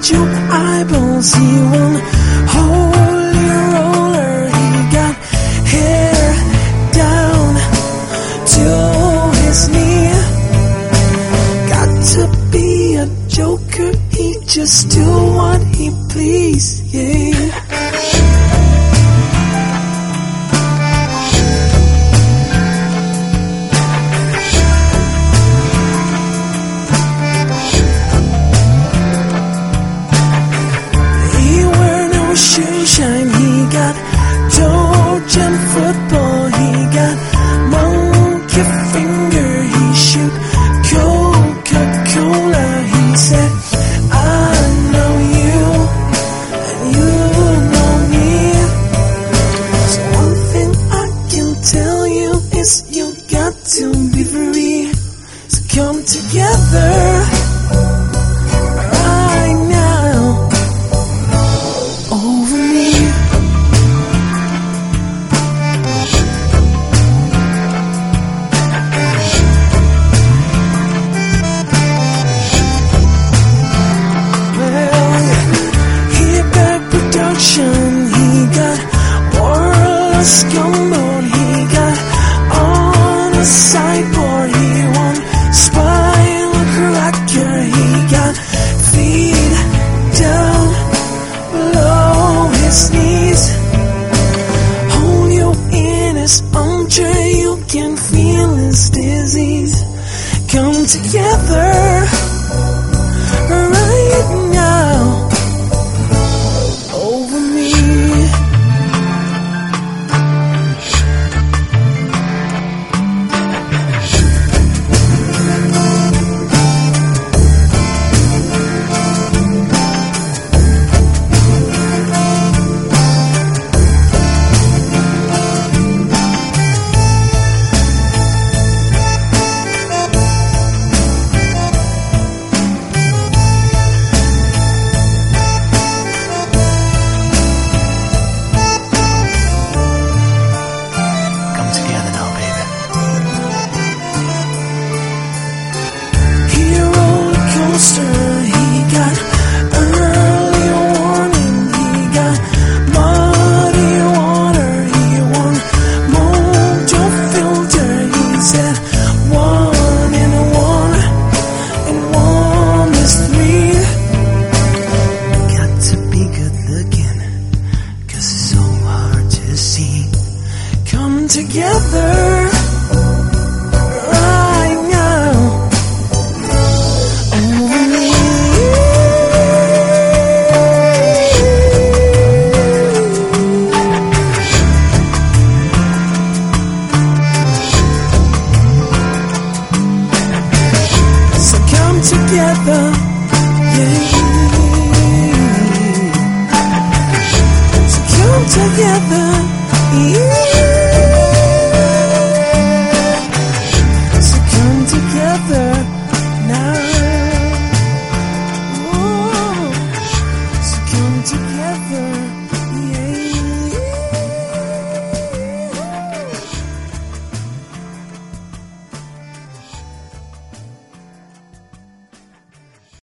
at your eyeballs. He won't hold your roller. He got hair down to his knee. Got to be a joker. He just do what he please. Yeah. Together together together yeah. So come together.